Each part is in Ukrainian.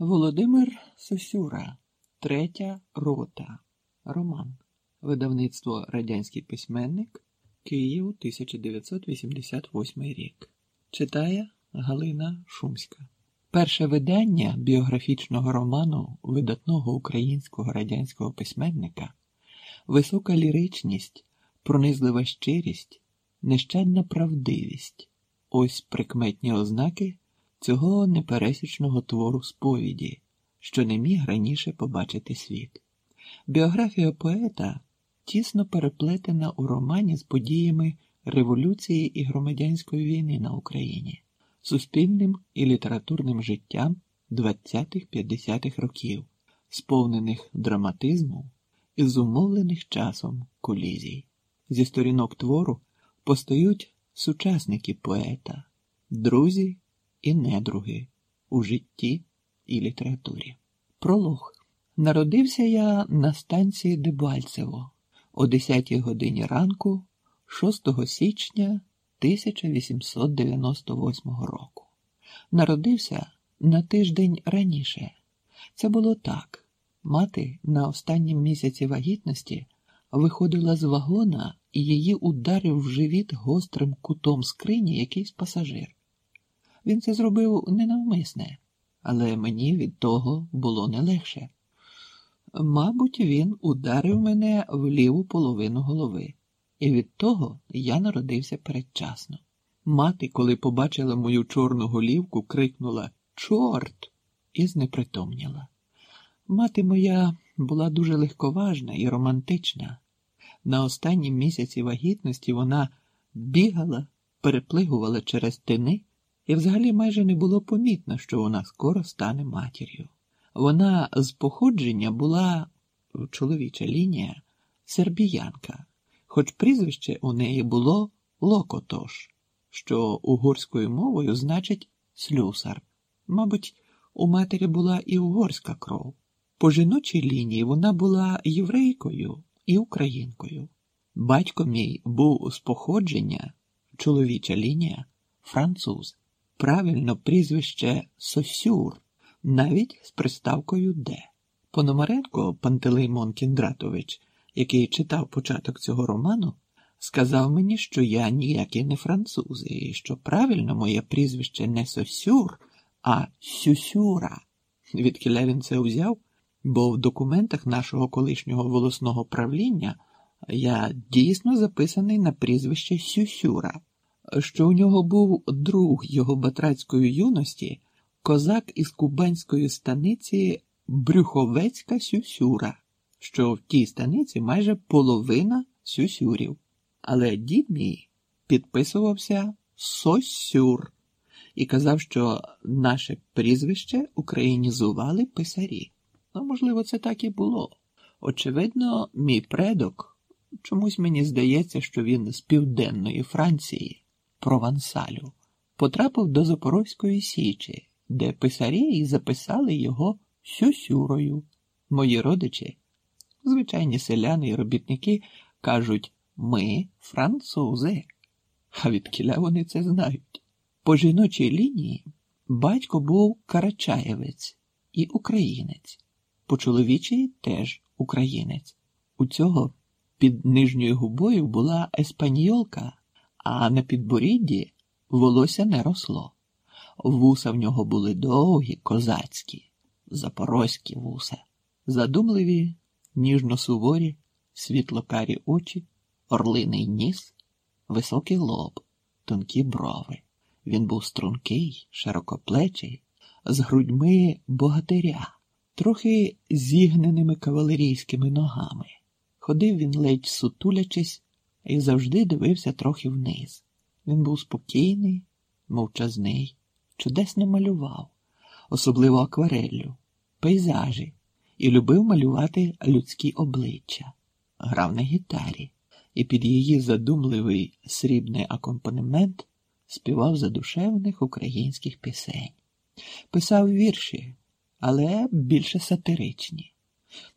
Володимир Сосюра, Третя рота. Роман. Видавництво Радянський письменник. Київ 1988 рік. Читає Галина Шумська. Перше видання біографічного роману видатного українського радянського письменника, висока ліричність, пронизлива щирість, нещадна правдивість. Ось прикметні ознаки цього непересічного твору сповіді, що не міг раніше побачити світ. Біографія поета тісно переплетена у романі з подіями революції і громадянської війни на Україні, суспільним і літературним життям 20-50-х років, сповнених драматизму і зумовлених часом колізій. Зі сторінок твору постають сучасники поета, друзі і недруги у житті і літературі. Пролог. Народився я на станції Дебальцево о 10 годині ранку 6 січня 1898 року. Народився на тиждень раніше. Це було так. Мати на останнім місяці вагітності виходила з вагона і її ударив в живіт гострим кутом скрині якийсь пасажир. Він це зробив ненавмисне, але мені від того було не легше. Мабуть, він ударив мене в ліву половину голови, і від того я народився передчасно. Мати, коли побачила мою чорну голівку, крикнула Чорт! і знепритомніла. Мати моя була дуже легковажна і романтична. На останнім місяці вагітності вона бігала, переплигувала через тини, і взагалі майже не було помітно, що вона скоро стане матір'ю. Вона з походження була чоловіча лінія сербіянка, хоч прізвище у неї було Локотош, що угорською мовою значить слюсар. Мабуть, у матері була і угорська кров. По жіночій лінії вона була єврейкою і українкою. Батько мій був з походження, чоловіча лінія, француз, правильно прізвище Сосюр навіть з приставкою Д. Пономаренко Пантелеймон Кіндратович, який читав початок цього роману, сказав мені, що я ніякий не француз, і що правильно моє прізвище не Сосюр, а Сюсюра. Відкіля він це узяв, бо в документах нашого колишнього волосного правління я дійсно записаний на прізвище Сюсюра, що у нього був друг його батрацької юності козак із кубанської станиці Брюховецька Сюсюра, що в тій станиці майже половина сюсюрів. Але дід мій підписувався Сосюр і казав, що наше прізвище українізували писарі. Ну, можливо, це так і було. Очевидно, мій предок, чомусь мені здається, що він з південної Франції, Провансалю, потрапив до Запорозької Січі де писарі і записали його сюсюрою. Мої родичі, звичайні селяни і робітники, кажуть ми французи. А відкіля вони це знають. По жіночій лінії батько був карачаєвець і українець, по чоловічій теж українець. У цього під нижньою губою була еспаньолка, а на підборідді волосся не росло. Вуса в нього були довгі, козацькі, запорозькі вуса, задумливі, ніжно суворі, світлокарі очі, орлиний ніс, високий лоб, тонкі брови. Він був стрункий, широкоплечий, з грудьми богатиря, трохи зігненими кавалерійськими ногами. Ходив він ледь сутулячись і завжди дивився трохи вниз. Він був спокійний, мовчазний чудесно малював, особливо аквареллю, пейзажі, і любив малювати людські обличчя, грав на гітарі, і під її задумливий срібний акомпанемент співав задушевних українських пісень, писав вірші, але більше сатиричні.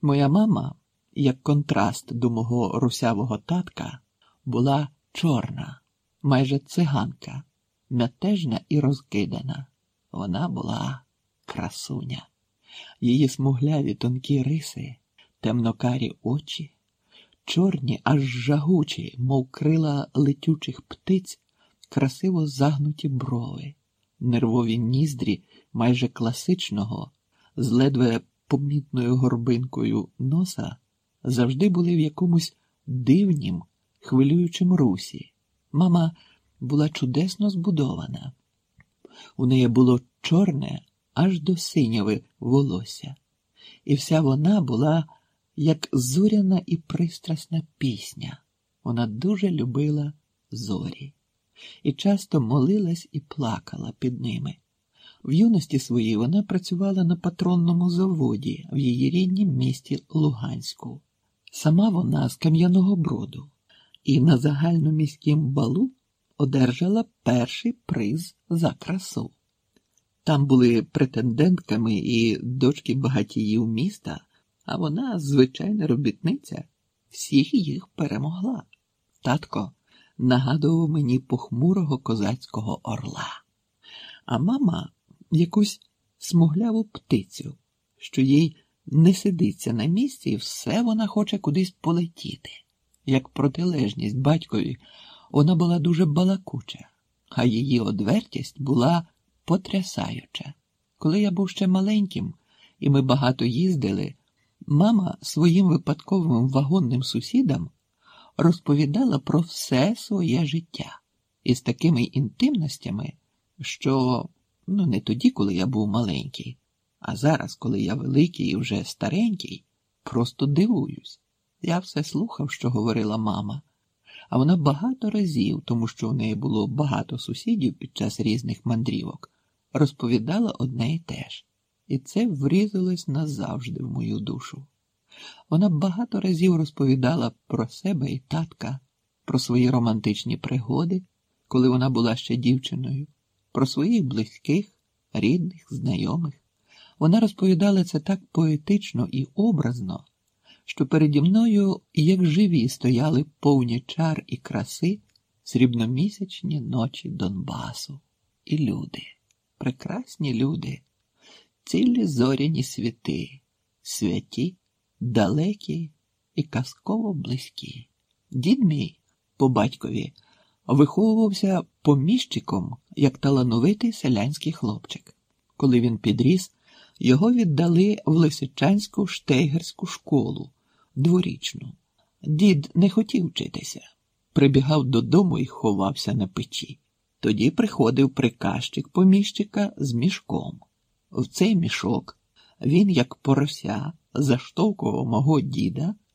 Моя мама, як контраст до мого русявого татка, була чорна, майже циганка мятежна і розкидана. Вона була красуня. її смугляві тонкі риси, темнокарі очі, чорні, аж жагучі, мов крила летючих птиць, красиво загнуті брови, нервові ніздрі майже класичного, з ледве помітною горбинкою носа, завжди були в якомусь дивнім, хвилюючим русі. Мама була чудесно збудована. У неї було чорне аж до синяве волосся, і вся вона була як зоряна і пристрасна пісня. Вона дуже любила зорі і часто молилась і плакала під ними. В юності своїй вона працювала на патронному заводі в її ріднім місті Луганську. Сама вона з Кам'яного Броду і на загальноміськім балу одержала перший приз за красу. Там були претендентками і дочки багатіїв міста, а вона, звичайна робітниця, всіх їх перемогла. Татко нагадував мені похмурого козацького орла, а мама якусь смугляву птицю, що їй не сидиться на місці, і все вона хоче кудись полетіти. Як протилежність батькові, вона була дуже балакуча, а її одвертість була потрясаюча. Коли я був ще маленьким, і ми багато їздили, мама своїм випадковим вагонним сусідам розповідала про все своє життя із такими інтимностями, що ну не тоді, коли я був маленький, а зараз, коли я великий і вже старенький, просто дивуюсь. Я все слухав, що говорила мама, а вона багато разів, тому що у неї було багато сусідів під час різних мандрівок, розповідала одне й те ж, і це врізалось назавжди в мою душу. Вона багато разів розповідала про себе і татка, про свої романтичні пригоди, коли вона була ще дівчиною, про своїх близьких, рідних, знайомих. Вона розповідала це так поетично і образно, що переді мною, як живі, стояли повні чар і краси, срібномісячні ночі Донбасу, і люди, прекрасні люди, цілі зоряні світи, святі далекі і казково близькі. Дід мій по батькові виховувався поміщиком як талановитий селянський хлопчик. Коли він підріс, його віддали в Лисичанську штейгерську школу дворічну. Дід не хотів вчитися, прибігав додому і ховався на печі. Тоді приходив приказчик поміщика з мішком. В цей мішок він, як порося, заштовкував мого діда